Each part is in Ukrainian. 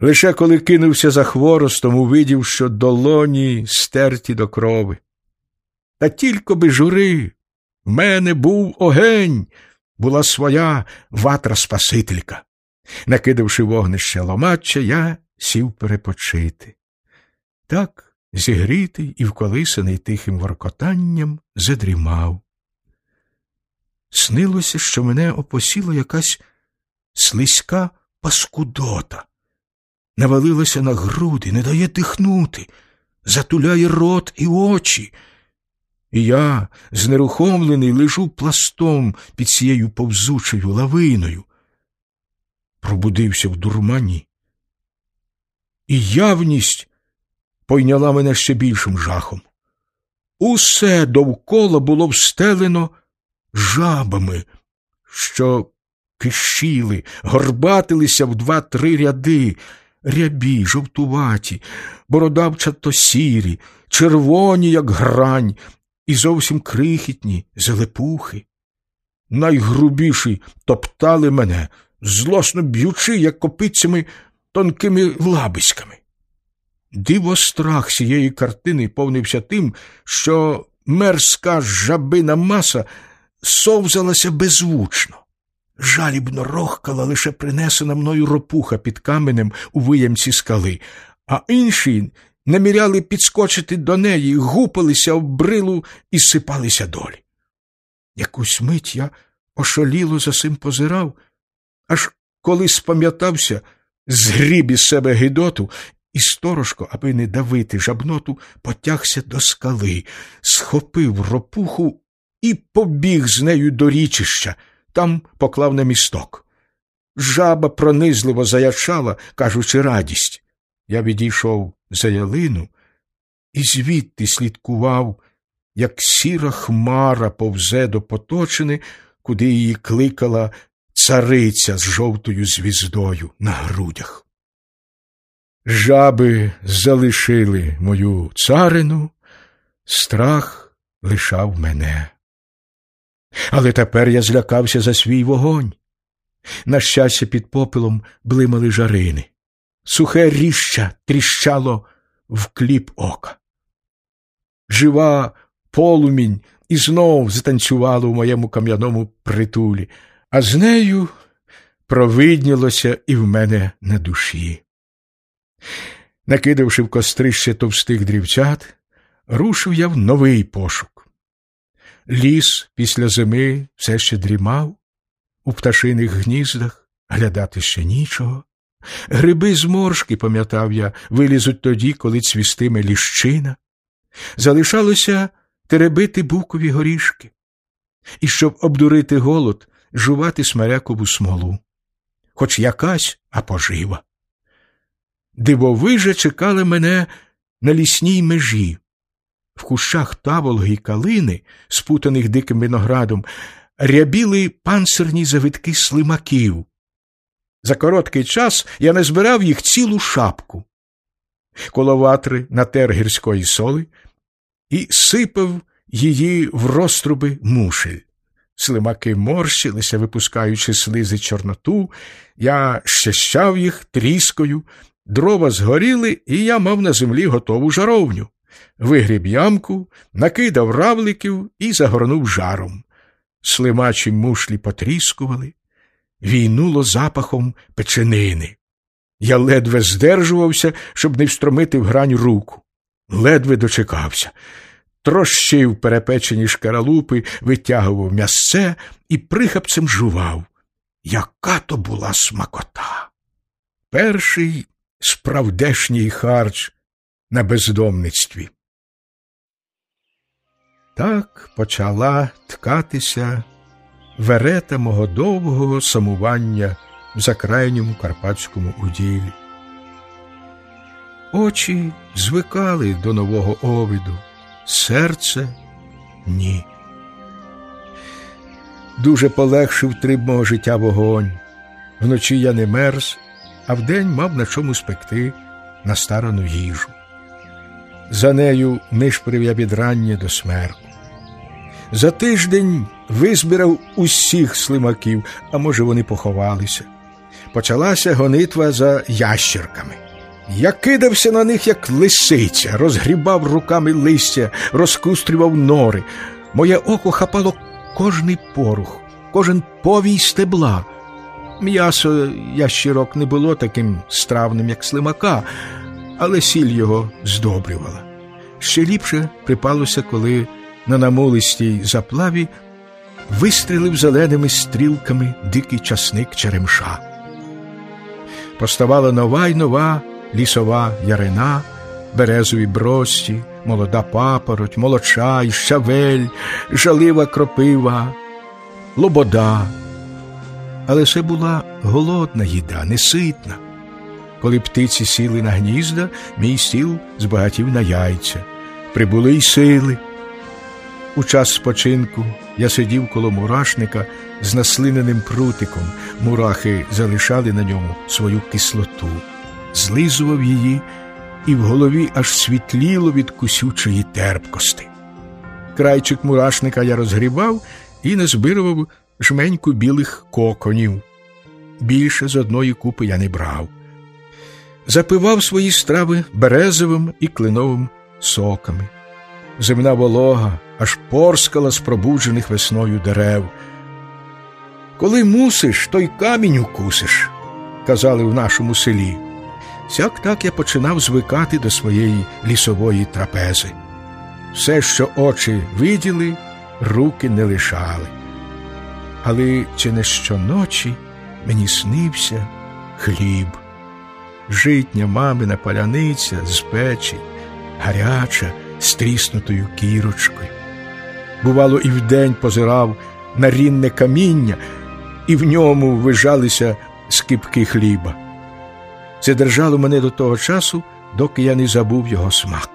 Лише коли кинувся за хворостом, увидів, що долоні стерті до крови. Та тільки би жури, в мене був огень, була своя ватра Спасителька. Накидавши вогнище ломача, я сів перепочити. Так, зігрітий і вколисаний тихим воркотанням, задрімав. Снилося, що мене опосіла якась слизька паскудота, навалилася на груди, не дає дихнути, затуляє рот і очі. І я, знерухомлений, лежу пластом під цією повзучою лавиною. Пробудився в дурмані. І явність пойняла мене ще більшим жахом. Усе довкола було встелено жабами, що кишіли, горбатилися в два-три ряди, рябі, жовтуваті, бородавчато сірі, червоні, як грань, і зовсім крихітні залепухи. Найгрубіші топтали мене, злосно б'ючи, як копицями тонкими лабиськами. Диво страх цієї картини повнився тим, що мерзка жабина маса совзалася беззвучно. Жалібно рохкала лише принесена мною ропуха під каменем у виямці скали, а інші наміряли підскочити до неї, гупалися об брилу і сипалися долі. Якусь мить я ошаліло за сим позирав, аж коли спам'ятався, згріб із себе гидоту і сторожко, аби не давити жабноту, потягся до скали, схопив ропуху і побіг з нею до річища, там поклав на місток. Жаба пронизливо заячала, кажучи радість. Я відійшов за ялину і звідти слідкував, як сіра хмара повзе до поточини, куди її кликала цариця з жовтою звіздою на грудях. Жаби залишили мою царину, страх лишав мене. Але тепер я злякався за свій вогонь. На щастя, під попелом блимали жарини. Сухе ріща тріщало в кліп ока. Жива полумінь і знов затанцювала у моєму кам'яному притулі, а з нею провиднілося і в мене на душі. Накидавши в кострище товстих дрівчат, рушив я в новий пошук. Ліс після зими все ще дрімав, у пташиних гніздах глядати ще нічого. Гриби зморшки, пам'ятав я, вилізуть тоді, коли цвістиме ліщина. Залишалося теребити букові горішки, і, щоб обдурити голод, жувати смарякову смолу, хоч якась, а пожива. Дивовижа чекали мене на лісній межі. В кущах таволги й калини, спутаних диким виноградом, рябіли панцирні завитки слимаків. За короткий час я не збирав їх цілу шапку. Коло ватри натер гірської соли і сипав її в розтруби мушель. Слимаки морщилися, випускаючи слизи чорноту, я щащав їх тріскою, дрова згоріли, і я мав на землі готову жаровню. Вигріб ямку, накидав равликів і загорнув жаром. Слимачі мушлі потріскували, війнуло запахом печенини. Я ледве здержувався, щоб не встромити в грань руку. Ледве дочекався. Трощив перепечені шкаралупи, витягував м'ясце і прихапцем жував. Яка то була смакота! Перший справдешній харч на бездомництві. Так почала ткатися верета мого довгого самування в закрайньому карпатському уділі. Очі звикали до нового овіду, серце ні. Дуже полегшив триб мого життя вогонь. Вночі я не мерз, а вдень мав на чому спекти на старану їжу. За нею нишпорив я від рання до смерку. За тиждень визбирав усіх слимаків, а може, вони поховалися. почалася гонитва за ящерками. Я кидався на них, як лисиця, розгрібав руками листя, розкустрював нори. Моє око хапало кожний порух, кожен повій стебла. М'ясо ящирок не було таким стравним, як слимака, але сіль його здобрювала. Ще ліпше припалося, коли на намолистій заплаві вистрілив зеленими стрілками дикий часник черемша. Поставала нова й нова лісова ярина, березові брості, молода папороть, молочай, щавель, жалива кропива, лобода. Але це була голодна їда, неситна. Коли птиці сіли на гнізда, мій стіл збагатів на яйця, прибули й сили. У час спочинку я сидів коло мурашника з наслиненим прутиком, мурахи залишали на ньому свою кислоту, злизував її, і в голові аж світліло від кусючої терпкости. Крайчик мурашника я розгрібав і назбирував жменьку білих коконів. Більше з одної купи я не брав. Запивав свої страви березовим і кленовим соками. Земна волога аж порскала з пробуджених весною дерев. Коли мусиш, то й камінь укусиш, казали в нашому селі. Сяк так я починав звикати до своєї лісової трапези. Все, що очі виділи, руки не лишали. Але чи не щоночі мені снився хліб, житня мамина паляниця з печі, гаряча, з тріснутою кірочкою. Бувало, і вдень позирав на рінне каміння, і в ньому вижалися скипки хліба. Це держало мене до того часу, доки я не забув його смак.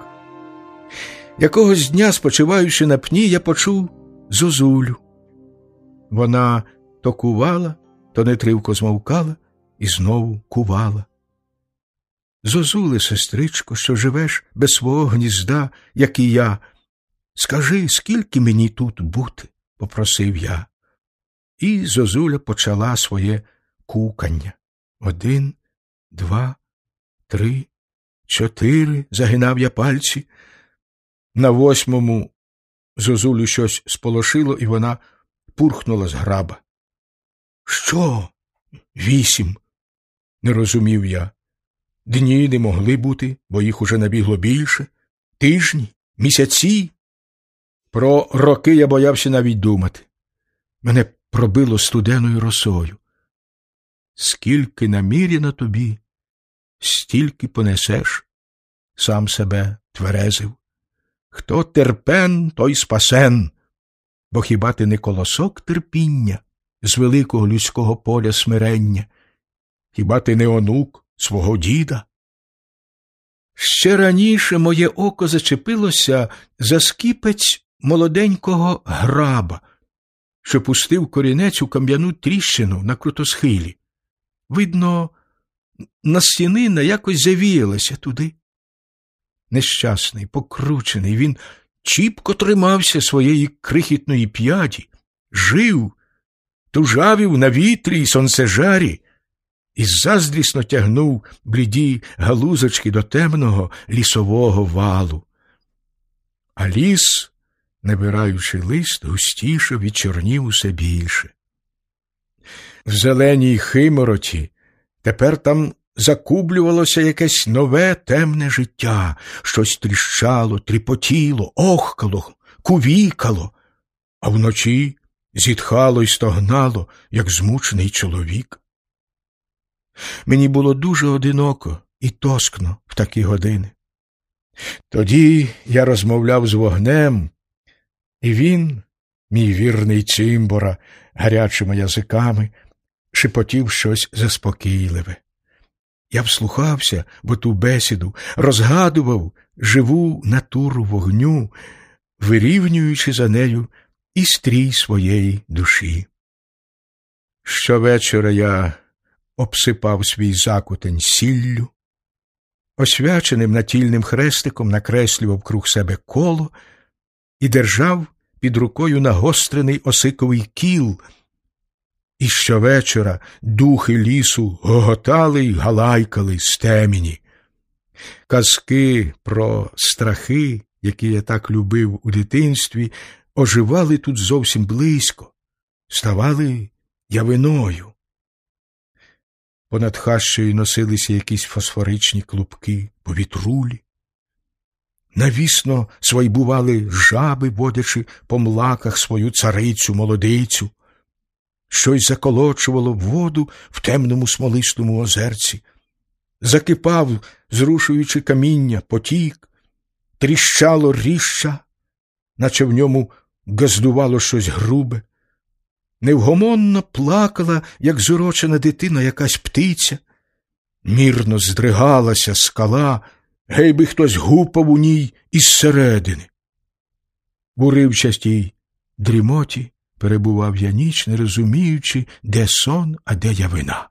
Якогось дня, спочиваючи на пні, я почув зозулю. Вона то кувала, то нетривко змовкала і знову кувала. Зозуле, сестричко, що живеш без свого гнізда, як і я. Скажи, скільки мені тут бути? попросив я. І зозуля почала своє кукання. Один, два, три, чотири, загинав я пальці. На восьмому зозулю щось сполошило, і вона пурхнула з граба. Що? Вісім? не розумів я. Дні не могли бути, бо їх уже набігло більше, тижні, місяці. Про роки я боявся навіть думати. Мене пробило студеною росою. Скільки наміряно тобі, стільки понесеш, сам себе тверезив. Хто терпен, той спасен, бо хіба ти не колосок терпіння з великого людського поля смирення, хіба ти не онук свого діда? Ще раніше моє око зачепилося за скіпець молоденького граба, що пустив корінець у кам'яну тріщину на крутосхилі. Видно, настінина якось завіялася туди. Нещасний, покручений, він чіпко тримався своєї крихітної п'яді, жив, тужавів на вітрі й сонцежарі, і заздрісно тягнув бліді галузочки до темного лісового валу. А ліс, набираючи лист, густіше відчорнів усе більше. В зеленій химороті тепер там закублювалося якесь нове темне життя, щось тріщало, тріпотіло, охкало, кувікало, а вночі зітхало й стогнало, як змучений чоловік. Мені було дуже одиноко і тоскно в такі години. Тоді я розмовляв з вогнем, і він, мій вірний цимбора, гарячими язиками, шепотів щось заспокійливе. Я вслухався в ту бесіду, розгадував живу натуру вогню, вирівнюючи за нею і стрій своєї душі. Щовечора я обсипав свій закутень сіллю, освяченим натільним хрестиком накреслював круг себе коло і держав під рукою нагострений осиковий кіл, І щовечора духи лісу гоготали й галайкали з темені. Казки про страхи, які я так любив у дитинстві, оживали тут зовсім близько, ставали явиною. Понад хащею носилися якісь фосфоричні клубки, повітрулі. Навісно, свайбували жаби, водячи по млаках свою царицю, молодицю, щось заколочувало воду в темному смолистому озерці, закипав, зрушуючи каміння, потік, тріщало ріща, наче в ньому газдувало щось грубе. Невгомонно плакала, як зурочена дитина, якась птиця, мірно здригалася скала, гей би хтось гупав у ній із середини. В уривчастій дрімоті перебував я ніч, не розуміючи, де сон, а де явина.